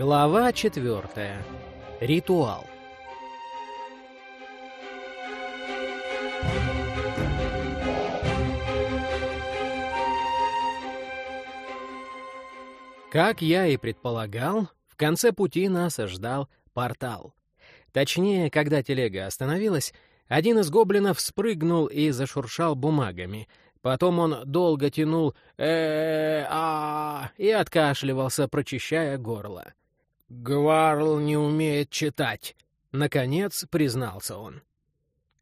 Глава четвертая. Ритуал. Как я и предполагал, в конце пути нас ждал портал. Точнее, когда телега остановилась, один из гоблинов спрыгнул и зашуршал бумагами. Потом он долго тянул э а и откашливался, прочищая горло. «Гварл не умеет читать», — наконец признался он.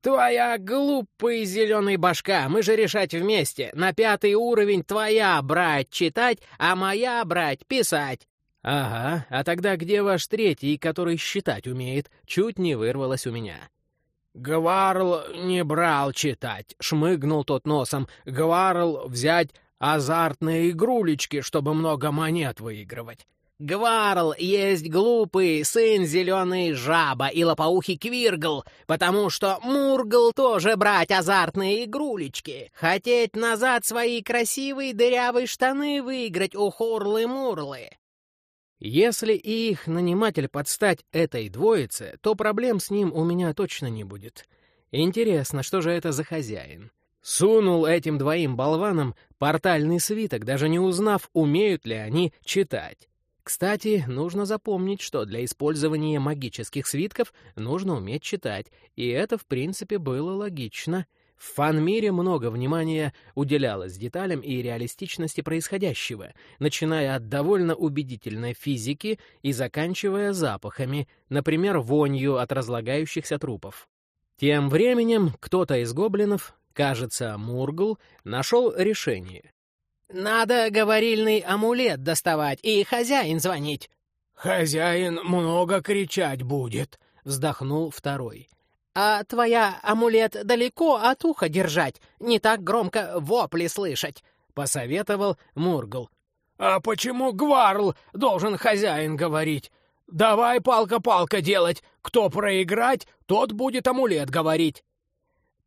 «Твоя глупая зеленая башка, мы же решать вместе. На пятый уровень твоя брать читать, а моя брать писать. «Ага, а тогда где ваш третий, который считать умеет?» Чуть не вырвалось у меня. «Гварл не брал читать», — шмыгнул тот носом. «Гварл взять азартные игрулечки, чтобы много монет выигрывать». «Гварл есть глупый сын зеленый жаба и лопоухий квиргл, потому что Мургл тоже брать азартные игрулечки, хотеть назад свои красивые дырявые штаны выиграть у Хурлы-Мурлы». Если и их наниматель подстать этой двоице, то проблем с ним у меня точно не будет. Интересно, что же это за хозяин? Сунул этим двоим болванам портальный свиток, даже не узнав, умеют ли они читать. Кстати, нужно запомнить, что для использования магических свитков нужно уметь читать, и это, в принципе, было логично — в фан-мире много внимания уделялось деталям и реалистичности происходящего, начиная от довольно убедительной физики и заканчивая запахами, например, вонью от разлагающихся трупов. Тем временем кто-то из гоблинов, кажется, Мургл, нашел решение. «Надо говорильный амулет доставать и хозяин звонить». «Хозяин много кричать будет», — вздохнул второй. А твоя амулет далеко от уха держать, не так громко вопли слышать», — посоветовал Мургл. «А почему Гварл должен хозяин говорить? Давай палка-палка делать. Кто проиграть, тот будет амулет говорить».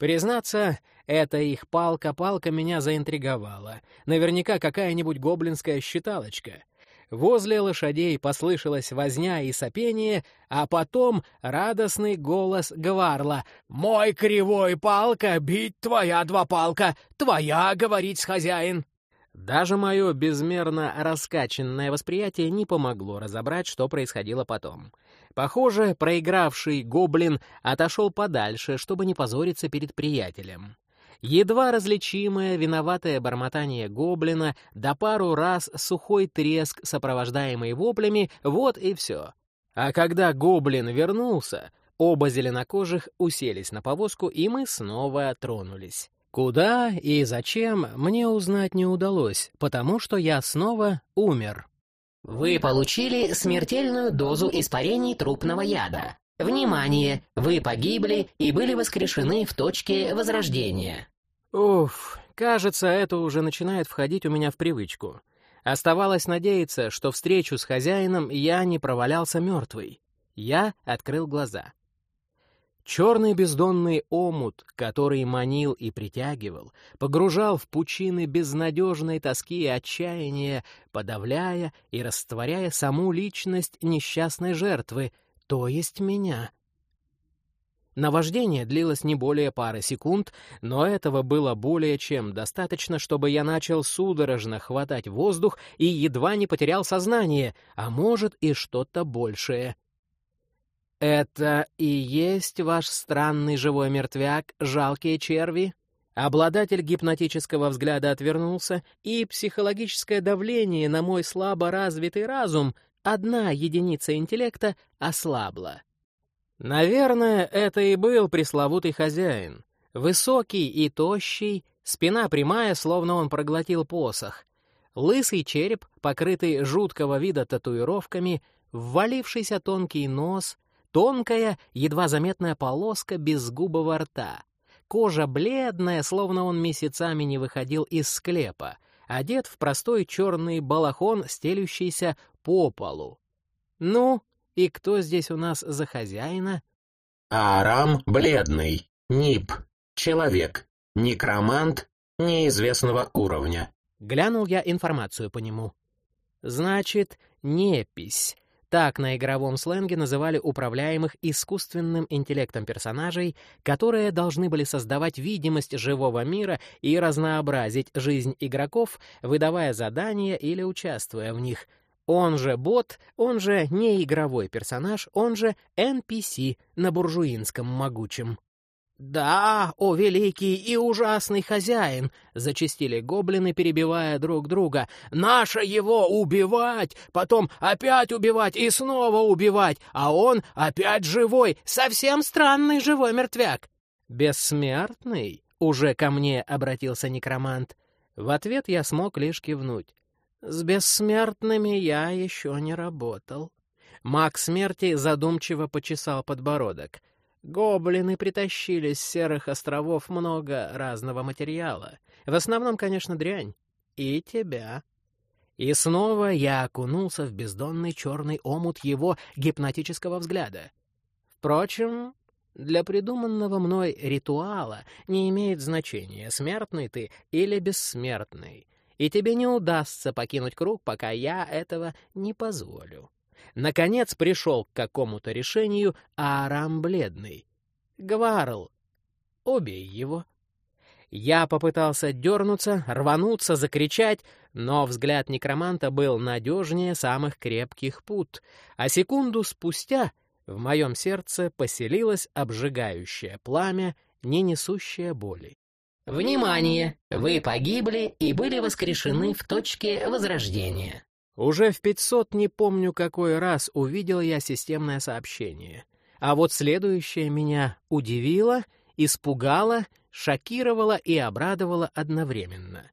Признаться, эта их палка-палка меня заинтриговала. Наверняка какая-нибудь гоблинская считалочка. Возле лошадей послышалась возня и сопение, а потом радостный голос Гварла. «Мой кривой палка, бить твоя два палка, твоя, говорить хозяин!» Даже мое безмерно раскачанное восприятие не помогло разобрать, что происходило потом. Похоже, проигравший гоблин отошел подальше, чтобы не позориться перед приятелем едва различимое виноватое бормотание гоблина, да пару раз сухой треск, сопровождаемый воплями, вот и все. А когда гоблин вернулся, оба зеленокожих уселись на повозку, и мы снова тронулись. Куда и зачем, мне узнать не удалось, потому что я снова умер. Вы получили смертельную дозу испарений трупного яда. Внимание! Вы погибли и были воскрешены в точке возрождения. Уф, кажется, это уже начинает входить у меня в привычку. Оставалось надеяться, что встречу с хозяином я не провалялся мертвый. Я открыл глаза. Черный бездонный омут, который манил и притягивал, погружал в пучины безнадежной тоски и отчаяния, подавляя и растворяя саму личность несчастной жертвы, то есть меня. Наваждение длилось не более пары секунд, но этого было более чем достаточно, чтобы я начал судорожно хватать воздух и едва не потерял сознание, а может и что-то большее. «Это и есть ваш странный живой мертвяк, жалкие черви?» Обладатель гипнотического взгляда отвернулся, и психологическое давление на мой слабо развитый разум, одна единица интеллекта, ослабло. Наверное, это и был пресловутый хозяин. Высокий и тощий, спина прямая, словно он проглотил посох. Лысый череп, покрытый жуткого вида татуировками, ввалившийся тонкий нос, тонкая, едва заметная полоска безгубого рта. Кожа бледная, словно он месяцами не выходил из склепа, одет в простой черный балахон, стелющийся по полу. Ну, и кто здесь у нас за хозяина? Арам бледный, нип, человек, некромант неизвестного уровня. Глянул я информацию по нему. Значит, непись. Так на игровом сленге называли управляемых искусственным интеллектом персонажей, которые должны были создавать видимость живого мира и разнообразить жизнь игроков, выдавая задания или участвуя в них. Он же бот, он же неигровой персонаж, он же NPC на буржуинском могучем. «Да, о великий и ужасный хозяин!» — зачастили гоблины, перебивая друг друга. «Наше его убивать, потом опять убивать и снова убивать, а он опять живой, совсем странный живой мертвяк!» «Бессмертный?» — уже ко мне обратился некромант. В ответ я смог лишь кивнуть. «С бессмертными я еще не работал». Маг смерти задумчиво почесал подбородок — Гоблины притащили с серых островов много разного материала. В основном, конечно, дрянь. И тебя. И снова я окунулся в бездонный черный омут его гипнотического взгляда. Впрочем, для придуманного мной ритуала не имеет значения, смертный ты или бессмертный, и тебе не удастся покинуть круг, пока я этого не позволю наконец пришел к какому-то решению Арам Бледный. «Гварл, убей его». Я попытался дернуться, рвануться, закричать, но взгляд некроманта был надежнее самых крепких пут, а секунду спустя в моем сердце поселилось обжигающее пламя, не несущее боли. Внимание! Вы погибли и были воскрешены в точке возрождения. Уже в 500 не помню какой раз увидел я системное сообщение. А вот следующее меня удивило, испугало, шокировало и обрадовало одновременно.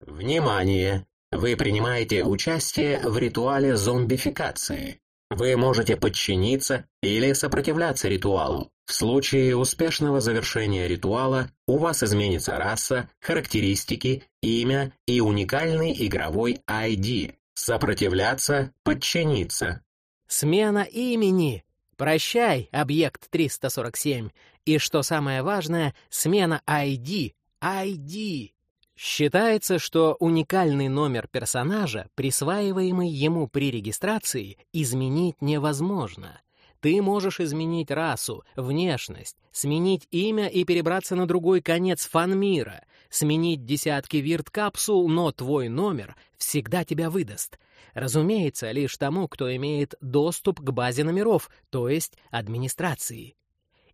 Внимание! Вы принимаете участие в ритуале зомбификации. Вы можете подчиниться или сопротивляться ритуалу. В случае успешного завершения ритуала у вас изменится раса, характеристики, имя и уникальный игровой ID. Сопротивляться, подчиниться. Смена имени. Прощай, объект 347. И что самое важное, смена ID. ID. Считается, что уникальный номер персонажа, присваиваемый ему при регистрации, изменить невозможно. Ты можешь изменить расу, внешность, сменить имя и перебраться на другой конец фан-мира, сменить десятки вирт-капсул, но твой номер всегда тебя выдаст. Разумеется, лишь тому, кто имеет доступ к базе номеров, то есть администрации.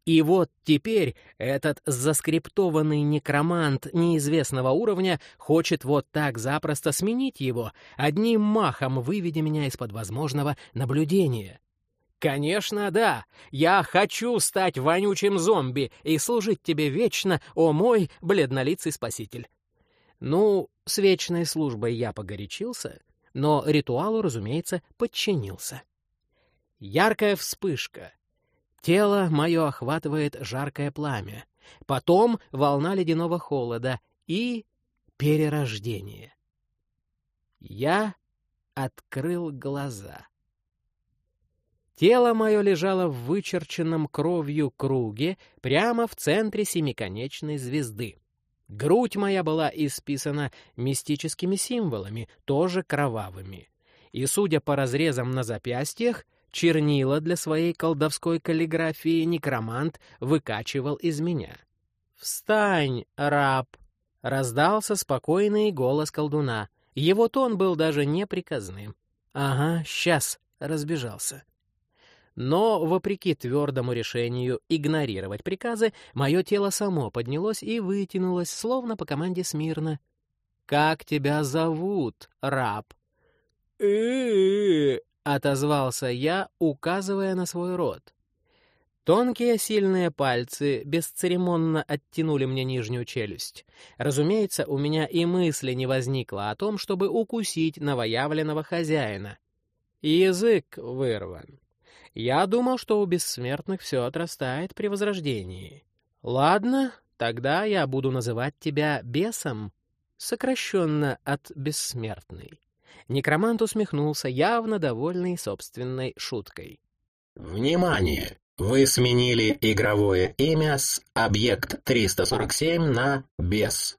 И вот теперь этот заскриптованный некромант неизвестного уровня хочет вот так запросто сменить его, одним махом выведя меня из-под возможного наблюдения. Конечно, да. Я хочу стать вонючим зомби и служить тебе вечно, о мой бледнолицый спаситель. Ну, с вечной службой я погорячился, но ритуалу, разумеется, подчинился. Яркая вспышка. Тело мое охватывает жаркое пламя. Потом волна ледяного холода и перерождение. Я открыл глаза. Тело мое лежало в вычерченном кровью круге прямо в центре семиконечной звезды. Грудь моя была исписана мистическими символами, тоже кровавыми. И, судя по разрезам на запястьях, чернила для своей колдовской каллиграфии некромант выкачивал из меня. «Встань, раб!» — раздался спокойный голос колдуна. Его тон был даже неприказным. «Ага, сейчас!» — разбежался. Но, вопреки твердому решению игнорировать приказы, мое тело само поднялось и вытянулось, словно по команде смирно. «Как тебя зовут, раб?» Отозвался я, указывая на свой рот. Тонкие сильные пальцы бесцеремонно оттянули мне нижнюю челюсть. Разумеется, у меня и мысли не возникло о том, чтобы укусить новоявленного хозяина. Язык вырван. Я думал, что у бессмертных все отрастает при возрождении. Ладно, тогда я буду называть тебя бесом, сокращенно от бессмертный. Некромант усмехнулся, явно довольный собственной шуткой. «Внимание! Вы сменили игровое имя с объект 347 на бес».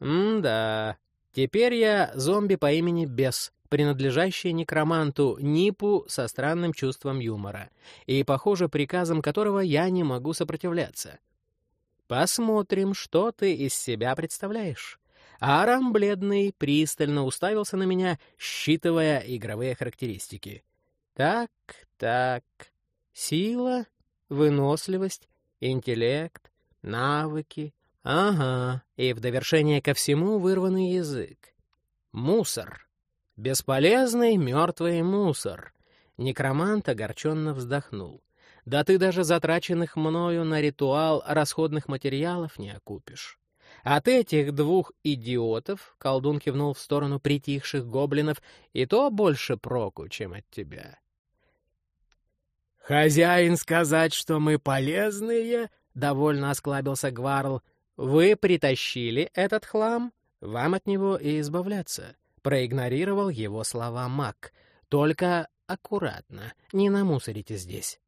«М-да. Теперь я зомби по имени Бес, принадлежащий некроманту Нипу со странным чувством юмора, и, похоже, приказом которого я не могу сопротивляться. Посмотрим, что ты из себя представляешь. Арам, бледный, пристально уставился на меня, считывая игровые характеристики. Так, так. Сила, выносливость, интеллект, навыки. Ага, и в довершение ко всему вырванный язык. Мусор. Бесполезный мертвый мусор. Некромант огорченно вздохнул. Да ты даже затраченных мною на ритуал расходных материалов не окупишь. От этих двух идиотов, колдун кивнул в сторону притихших гоблинов, и то больше проку, чем от тебя. «Хозяин сказать, что мы полезные?» — довольно осклабился Гварл. «Вы притащили этот хлам? Вам от него и избавляться», — проигнорировал его слова маг. «Только аккуратно, не намусорите здесь».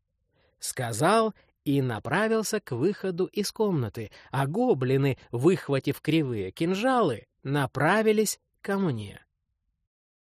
Сказал и направился к выходу из комнаты, а гоблины, выхватив кривые кинжалы, направились ко мне.